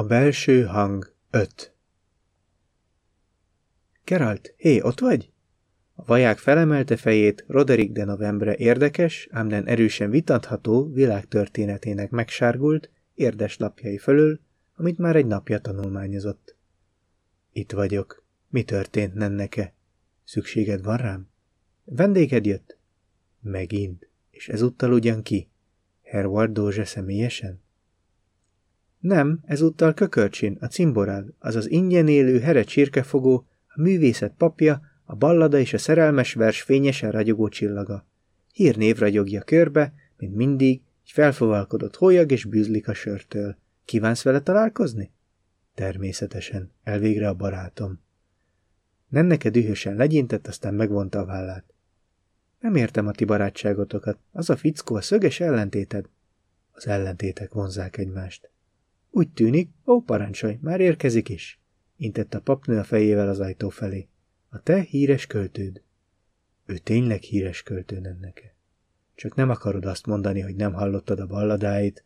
A belső hang 5 Geralt, hé, ott vagy? A vaják felemelte fejét Roderick de Novembre érdekes, ám nem erősen vitatható világtörténetének megsárgult, érdes lapjai fölül, amit már egy napja tanulmányozott. Itt vagyok. Mi történt, nenneke? Szükséged van rám? Vendéged jött? Megint. És ezúttal ugyan ki? Herward Dózse személyesen? Nem, ezúttal Kökörcsin, a cimborád, azaz ingyen élő here csirkefogó, a művészet papja, a ballada és a szerelmes vers fényesen ragyogó csillaga. Hírnév ragyogja körbe, mint mindig, egy felfogalkodott hólyag és bűzlik a sörtől. Kívánsz vele találkozni? Természetesen, elvégre a barátom. Nenneke dühösen legyintett, aztán megvonta a vállát. Nem értem a ti barátságotokat. Az a fickó a szöges ellentéted. Az ellentétek vonzák egymást. Úgy tűnik, ó, parancsolj, már érkezik is. Intett a papnő a fejével az ajtó felé. A te híres költőd. Ő tényleg híres költő nenneke. Csak nem akarod azt mondani, hogy nem hallottad a balladáit.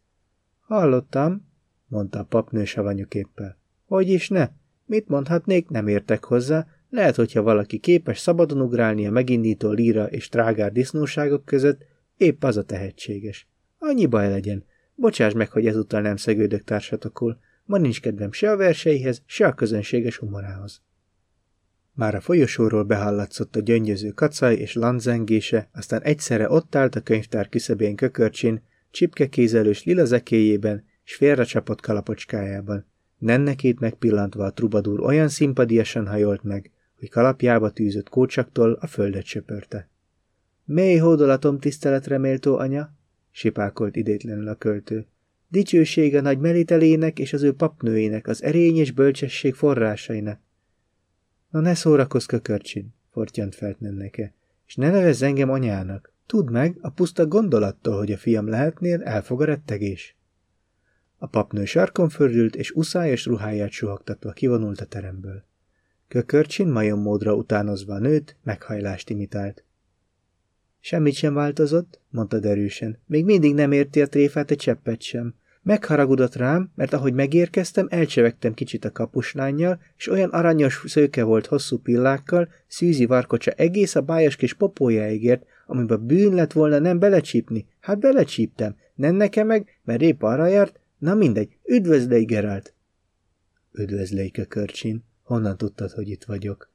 Hallottam, mondta a papnő savanyúképpel. Hogy is ne? Mit mondhatnék, nem értek hozzá, lehet, hogyha valaki képes szabadon ugrálni a megindító líra és trágár disznóságok között, épp az a tehetséges. Annyi baj legyen. Bocsáss meg, hogy ezúttal nem szegődök társatokul. Ma nincs kedvem se a verseihez, se a közönséges humorához. Már a folyosóról behallatszott a gyöngyöző kacaj és lanzengése, aztán egyszerre ott állt a könyvtár küszöbén kökörcsin, csipkekézelős lila zekéjében és félrecsapott kalapocskájában. Nennekét megpillantva a trubadúr olyan szimpadiasan hajolt meg, hogy kalapjába tűzött kócsaktól a földet söpörte. Mély hódolatom tiszteletre méltó anya, sipákolt idétlenül a költő. Dicsősége nagy melitelének és az ő papnőinek, az erény és bölcsesség forrásainak. Na ne szórakozz kökörcsin, fortyant felt nenneke, és ne nevezz engem anyának. Tudd meg, a puszta gondolattól, hogy a fiam lehetnél, elfog a rettegés. A papnő sarkon fördült, és uszályos ruháját suhogtatva kivonult a teremből. Kökörcsin módra utánozva a nőt, meghajlást imitált. Semmit sem változott, mondta derűsen. Még mindig nem érti a tréfát egy cseppet sem. Megharagudott rám, mert ahogy megérkeztem, elcsevegtem kicsit a kapuslányjal, és olyan aranyos szőke volt hosszú pillákkal, szűzi varkocsa egész a bájas kis popójáig ért, amiben bűn lett volna nem belecsípni. Hát belecsíptem. Nem nekem meg, mert épp arra járt. Na mindegy, üdvözlej, Gerált! Üdvözlej, kökörcsin! Honnan tudtad, hogy itt vagyok?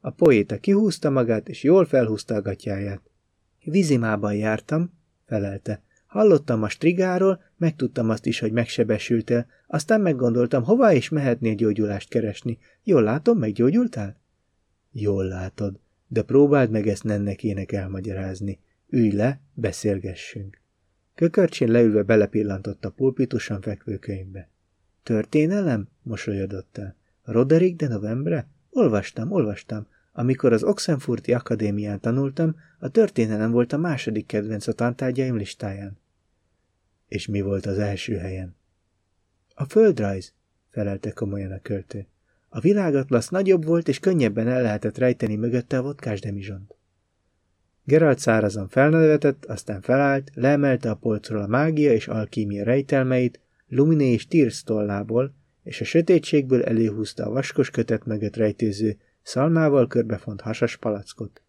A poéta kihúzta magát, és jól felhúzta a gatyáját. Vizimában jártam, felelte. Hallottam a strigáról, megtudtam azt is, hogy megsebesültél, aztán meggondoltam, hová is mehetnél gyógyulást keresni. Jól látom, meggyógyultál? Jól látod, de próbáld meg ezt nennekének elmagyarázni. Ülj le, beszélgessünk. Kökörcsén leülve belepillantott a pulpitusan fekvő könyvbe. Történelem? mosolyodott el. Roderick de Novembre? Olvastam, olvastam. Amikor az Oxenfurti Akadémián tanultam, a történelem volt a második kedvenc a tantárgyaim listáján. És mi volt az első helyen? A földrajz, felelte komolyan a költő. A világatlasz nagyobb volt, és könnyebben el lehetett rejteni mögötte a vodkás demizsont. Geralt szárazan felnevetett, aztán felállt, leemelte a polcról a mágia és alkímia rejtelmeit, Luminé és Tirsz tollából, és a sötétségből előhúzta a vaskos kötet mögött rejtőző, szalmával körbefont hasas palackot.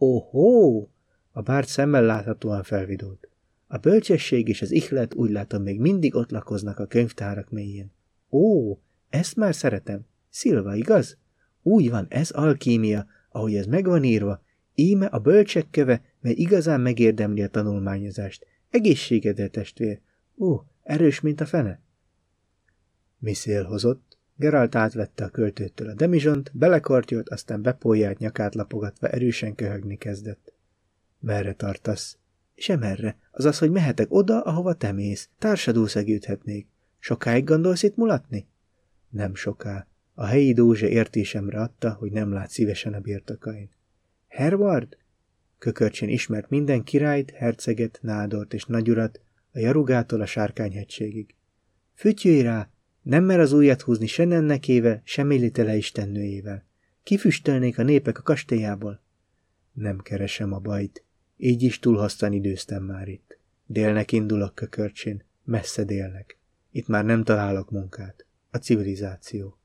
Óhó! A bárt szemmel láthatóan felvidult. A bölcsesség és az ihlet úgy látom még mindig ott lakoznak a könyvtárak mélyén. Ó, ezt már szeretem. Szilva, igaz? Úgy van, ez alkímia, ahogy ez meg van írva. Íme a bölcsek köve, mely igazán megérdemli a tanulmányozást. Egészségedre, testvér. Ó, erős, mint a fene. Mi szél hozott? Geralt átvette a költőtől a demizsont, belekartyolt, aztán bepójált nyakát lapogatva erősen köhögni kezdett. Merre tartasz? Sem azaz, hogy mehetek oda, ahova te mész. Társadul szegődhetnék. Sokáig gondolsz itt mulatni? Nem soká. A helyi dózse értésemre adta, hogy nem lát szívesen a birtokain. Herward? Kökörcsén ismert minden királyt, herceget, nádort és nagyurat, a jarugától a sárkányhegységig. Fütyülj rá, nem mer az ujjat húzni se nennekével, se Mélitele istennőjével. Kifüstölnék a népek a kastélyából. Nem keresem a bajt. Így is túlhasztan időztem már itt. Délnek indulok kökörcsén, messze délnek. Itt már nem találok munkát. a civilizáció.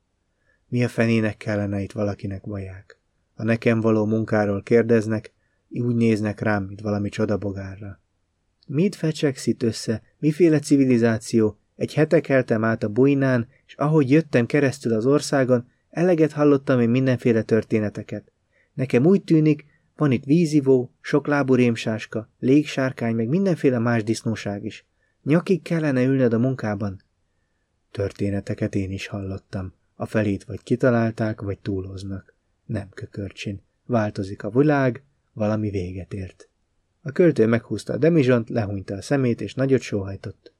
Mi a fenének kellene itt valakinek vaják? Ha nekem való munkáról kérdeznek, úgy néznek rám, mint valami csodabogárra. Mit fecsekszit össze, miféle civilizáció, egy hete keltem át a bujnán, és ahogy jöttem keresztül az országon, eleget hallottam én mindenféle történeteket. Nekem úgy tűnik, van itt vízivó, soklábú rémsáska, légsárkány, meg mindenféle más disznóság is. Nyakig kellene ülned a munkában. Történeteket én is hallottam. A felét vagy kitalálták, vagy túloznak. Nem kökörcsin. Változik a világ, valami véget ért. A költő meghúzta a demizsont, lehúnyta a szemét, és nagyot sóhajtott.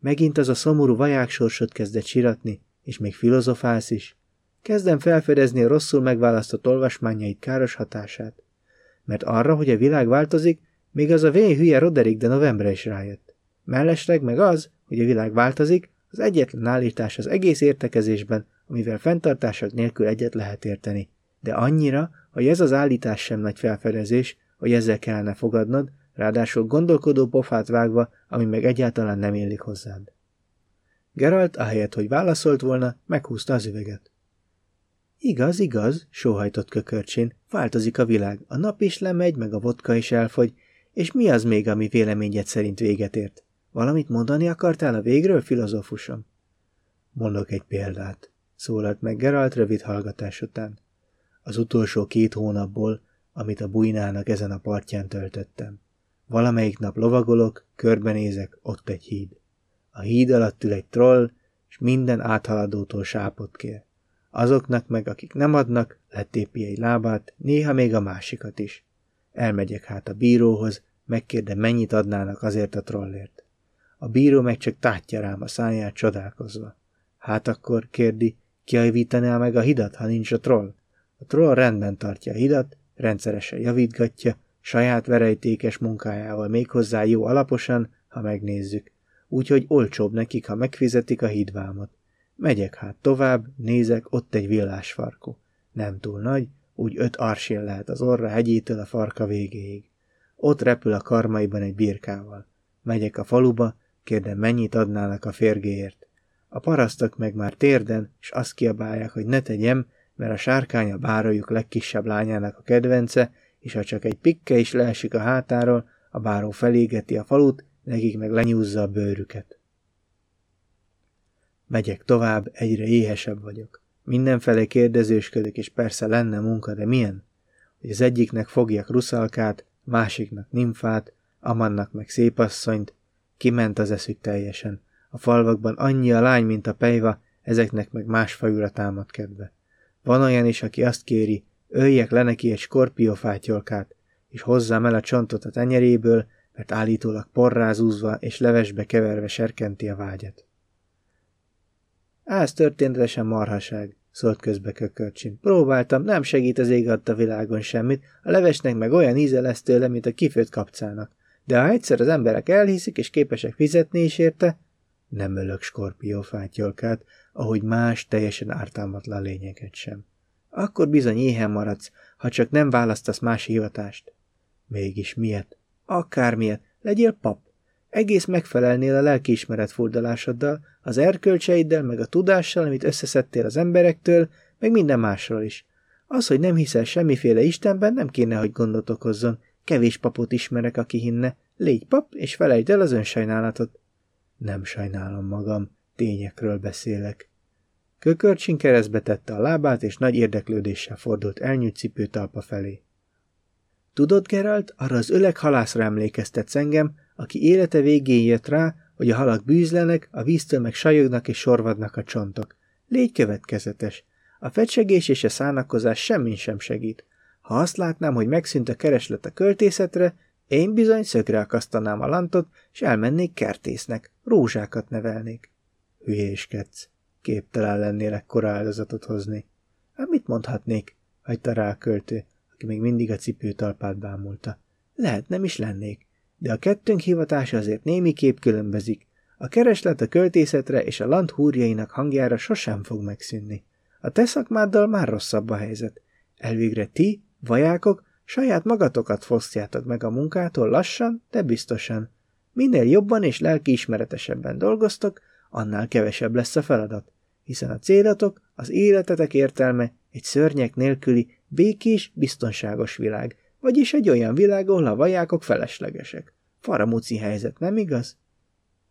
Megint az a szomorú vajáksorsot kezdett siratni, és még filozofálsz is. Kezdem felfedezni a rosszul megválasztott olvasmányait káros hatását. Mert arra, hogy a világ változik, még az a vén hülye Roderick de novembre is rájött. Mellesleg meg az, hogy a világ változik, az egyetlen állítás az egész értekezésben, amivel fenntartások nélkül egyet lehet érteni. De annyira, hogy ez az állítás sem nagy felfedezés, hogy ezzel kellene fogadnod, ráadásul gondolkodó pofát vágva, ami meg egyáltalán nem illik hozzád. Geralt, ahelyett, hogy válaszolt volna, meghúzta az üveget. Igaz, igaz, sóhajtott kökörcsén, változik a világ, a nap is lemegy, meg a vodka is elfogy, és mi az még, ami véleményed szerint véget ért? Valamit mondani akartál a végről, filozófusom? Mondok egy példát, szólalt meg Geralt rövid hallgatás után. Az utolsó két hónapból, amit a bujnának ezen a partján töltöttem. Valamelyik nap lovagolok, körbenézek, ott egy híd. A híd alatt ül egy troll, és minden áthaladótól sápot kér. Azoknak meg, akik nem adnak, letépi egy lábát, néha még a másikat is. Elmegyek hát a bíróhoz, megkérdem, mennyit adnának azért a trollért. A bíró meg csak tátja rám a száját csodálkozva. Hát akkor, kérdi, kiavítaná meg a hidat, ha nincs a troll? A troll rendben tartja a hidat, rendszeresen javítgatja, saját verejtékes munkájával méghozzá jó alaposan, ha megnézzük, úgyhogy olcsóbb nekik, ha megfizetik a hídvámot. Megyek hát tovább, nézek, ott egy villásfarkó. Nem túl nagy, úgy öt arsél lehet az orra hegyétől a farka végéig. Ott repül a karmaiban egy birkával. Megyek a faluba, kérdem, mennyit adnának a férgéért. A parasztok meg már térden, és azt kiabálják, hogy ne tegyem, mert a sárkány a bárójuk legkisebb lányának a kedvence, és ha csak egy pikke is leesik a hátáról, a báró felégeti a falut, nekik meg lenyúzza a bőrüket. Megyek tovább, egyre éhesebb vagyok. Mindenfelé kérdezősködök, és persze lenne munka, de milyen? Hogy az egyiknek fogjak ruszalkát, másiknak nimfát, amannak meg szépasszonyt, kiment az eszük teljesen. A falvakban annyi a lány, mint a pejva, ezeknek meg más fajúra támad kedve. Van olyan is, aki azt kéri, öljek le neki egy skorpiófátyolkát, és hozzám el a csontot a tenyeréből, mert állítólag porrázúzva és levesbe keverve serkenti a vágyat. Ez történetesen marhaság, szólt közbe kökörcsin. Próbáltam, nem segít az ég a világon semmit, a levesnek meg olyan íze lesz tőle, mint a kifőtt kapcának. De ha egyszer az emberek elhiszik és képesek fizetni is érte, nem ölök skorpiófátyolkát, ahogy más teljesen ártalmatlan lényeket sem. Akkor bizony éhen maradsz, ha csak nem választasz más hivatást. Mégis miért? Akármiért, legyél pap. Egész megfelelnél a lelkiismeret furdalásoddal, az erkölcseiddel, meg a tudással, amit összeszedtél az emberektől, meg minden másról is. Az, hogy nem hiszel semmiféle Istenben, nem kéne, hogy gondot okozzon. Kevés papot ismerek, aki hinne. Légy pap, és felejtsd el az önsajnálatot. Nem sajnálom magam, tényekről beszélek. Kökörcsin keresztbe tette a lábát, és nagy érdeklődéssel fordult elnyújt cipőtalpa felé. Tudod, Geralt, arra az öleg halászra emlékeztetsz engem, aki élete végén jött rá, hogy a halak bűzlenek, a víztől meg sajognak és sorvadnak a csontok. Légy következetes. A fecsegés és a szánakozás semmin sem segít. Ha azt látnám, hogy megszűnt a kereslet a költészetre, én bizony szögre akasztanám a lantot, és elmennék kertésznek, rózsákat nevelnék. Hülyéskedsz. Képtelen lennél ekkora áldozatot hozni. Hát mit mondhatnék? hagyta rá a költő, aki még mindig a cipőtalpát bámulta. Lehet, nem is lennék, de a kettőnk hivatása azért némi kép különbözik. A kereslet a költészetre és a land húrjainak hangjára sosem fog megszűnni. A te szakmáddal már rosszabb a helyzet. Elvégre ti, vajákok, saját magatokat fosztjátok meg a munkától lassan, de biztosan. Minél jobban és lelkiismeretesebben dolgoztok, annál kevesebb lesz a feladat. hiszen a célatok, az életetek értelme egy szörnyek nélküli, békés, biztonságos világ, vagyis egy olyan világ, ahol a vajákok feleslegesek. Faramuci helyzet, nem igaz?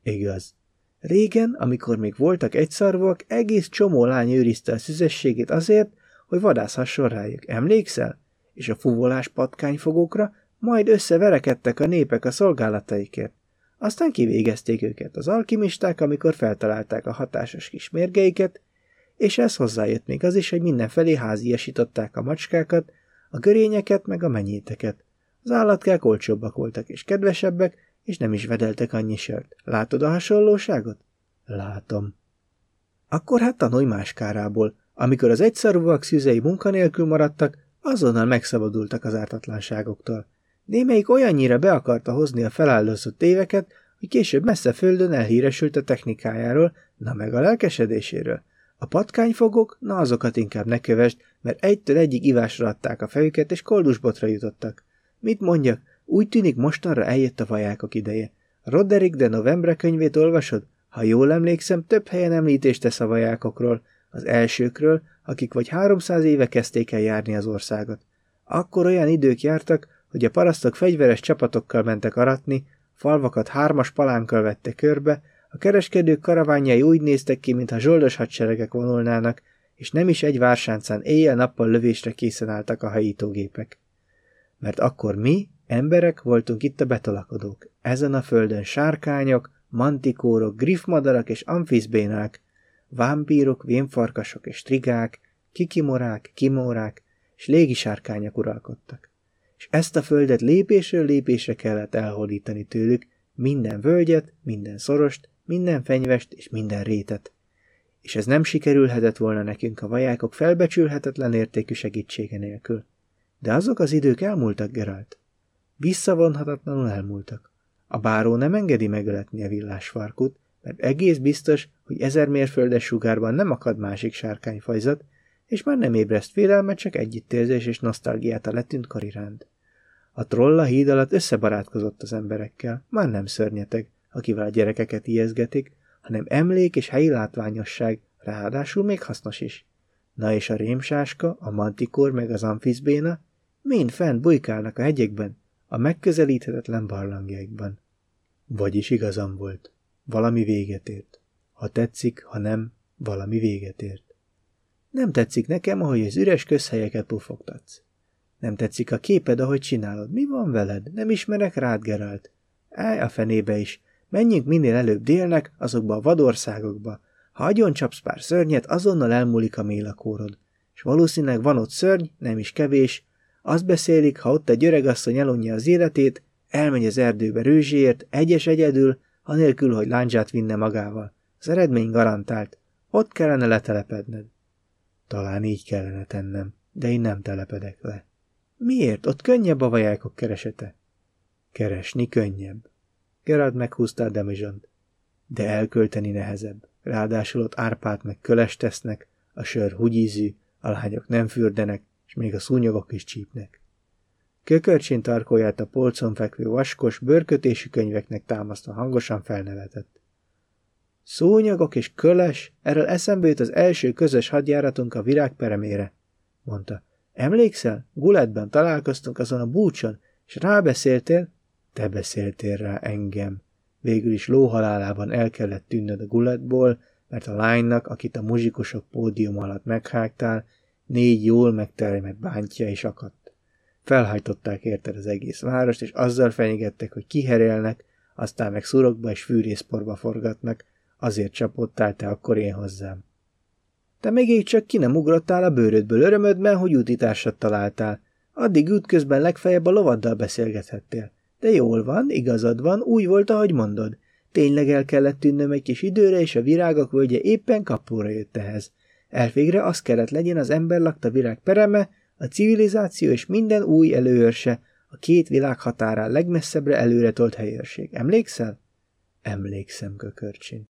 Igaz. Régen, amikor még voltak egyszarvak, egész csomó lány őrizte a szüzességét azért, hogy vadászhasson rájuk. Emlékszel? És a fuvolás patkányfogókra majd összeverekedtek a népek a szolgálataikért. Aztán kivégezték őket az alkimisták, amikor feltalálták a hatásos kis mérgeiket, és ez hozzájött még az is, hogy mindenfelé háziasították a macskákat, a görényeket meg a menyéteket. Az állatkák olcsóbbak voltak és kedvesebbek, és nem is vedeltek annyi sört. Látod a hasonlóságot? Látom. Akkor hát tanulj más. Amikor az egyszarúak szűzei munkanélkül maradtak, azonnal megszabadultak az ártatlanságoktól. Némelyik olyannyira be akarta hozni a feláldozott éveket, hogy később messze földön elhíresült a technikájáról, na meg a lelkesedéséről. A patkányfogok, na azokat inkább ne kövesd, mert egytől egyik ivásra adták a fejüket, és koldusbotra jutottak. Mit mondjak, úgy tűnik mostanra eljött a vajákok ideje. Roderick de Novembre könyvét olvasod? Ha jól emlékszem, több helyen említést tesz a vajákokról, az elsőkről, akik vagy háromszáz éve kezdték el járni az országot. Akkor olyan idők jártak, hogy a parasztok fegyveres csapatokkal mentek aratni, falvakat hármas palánkkal vette körbe, a kereskedők karaványai úgy néztek ki, mintha zsoldos hadseregek vonulnának, és nem is egy vársáncán éjjel-nappal lövésre készen álltak a hajítógépek. Mert akkor mi, emberek voltunk itt a betolakodók, ezen a földön sárkányok, mantikórok, griffmadarak és amfizbénák, vámpírok, vénfarkasok és trigák, kikimorák, kimórák és légisárkányok uralkodtak. És ezt a földet lépésről lépésre kellett elhódítani tőlük, minden völgyet, minden szorost, minden fenyvest és minden rétet. És ez nem sikerülhetett volna nekünk a vajákok felbecsülhetetlen értékű segítsége nélkül. De azok az idők elmúltak, Geralt. Visszavonhatatlanul elmúltak. A báró nem engedi megöletni a villásfarkut, mert egész biztos, hogy ezer mérföldes sugárban nem akad másik sárkányfajzat, és már nem ébreszt félelmet, csak együttérzés és nosztalgiát a letűnt kar iránt. A troll a híd alatt összebarátkozott az emberekkel, már nem szörnyeteg, akivel a gyerekeket ijeszgetik, hanem emlék és helyi látványosság, ráadásul még hasznos is. Na és a rémsáska, a mantikor meg az amfizbéna mind fent bujkálnak a hegyekben, a megközelíthetetlen barlangjaikban. Vagyis igazam volt. Valami véget ért. Ha tetszik, ha nem, valami véget ért. Nem tetszik nekem, ahogy az üres közhelyeket pufogtatsz. Nem tetszik a képed, ahogy csinálod. Mi van veled? Nem ismerek rád, Gerált. Állj a fenébe is. Menjünk minél előbb délnek, azokba a vadországokba. Ha agyon csapsz pár szörnyet, azonnal elmúlik a mélakórod. És valószínűleg van ott szörny, nem is kevés. Azt beszélik, ha ott egy öregasszony elonja az életét, elmegy az erdőbe rőzséért, egyes egyedül, anélkül, hogy láncsát vinne magával. Az eredmény garantált. Ott kellene letelepedned. Talán így kellene tennem, de én nem telepedek le. Miért? Ott könnyebb a vajákok keresete. Keresni könnyebb. Gerard meghúzta a demizsont. De elkölteni nehezebb. Ráadásul ott árpát meg köles tesznek, a sör húgyízű, a lányok nem fürdenek, és még a szúnyogok is csípnek. Kökörcsén tarkóját a polcon fekvő vaskos, bőrkötésű könyveknek támasztva hangosan felnevetett. Szúnyogok és köles, erről eszembe jut az első közös hadjáratunk a virág peremére, mondta. Emlékszel? Guletben találkoztunk azon a búcson, és rábeszéltél? Te beszéltél rá engem. Végül is lóhalálában el kellett tűnnöd a guletból, mert a lánynak, akit a muzsikusok pódium alatt meghágtál, négy jól megtermett bántja is akadt. Felhajtották érted az egész várost, és azzal fenyegettek, hogy kiherélnek, aztán meg szurokba és fűrészporba forgatnak, azért csapottál te akkor én hozzám. Te még csak ki nem ugrottál a bőrödből örömödben, hogy útitársat találtál. Addig útközben legfeljebb a lovaddal beszélgethettél. De jól van, igazad van, úgy volt, ahogy mondod. Tényleg el kellett tűnnöm egy kis időre, és a virágok völgye éppen kapóra jött ehhez. Elvégre az kellett legyen az ember lakta virág pereme, a civilizáció és minden új előőrse, a két világ határán legmesszebbre előre tolt helyőrség. Emlékszel? Emlékszem, kökörcsin.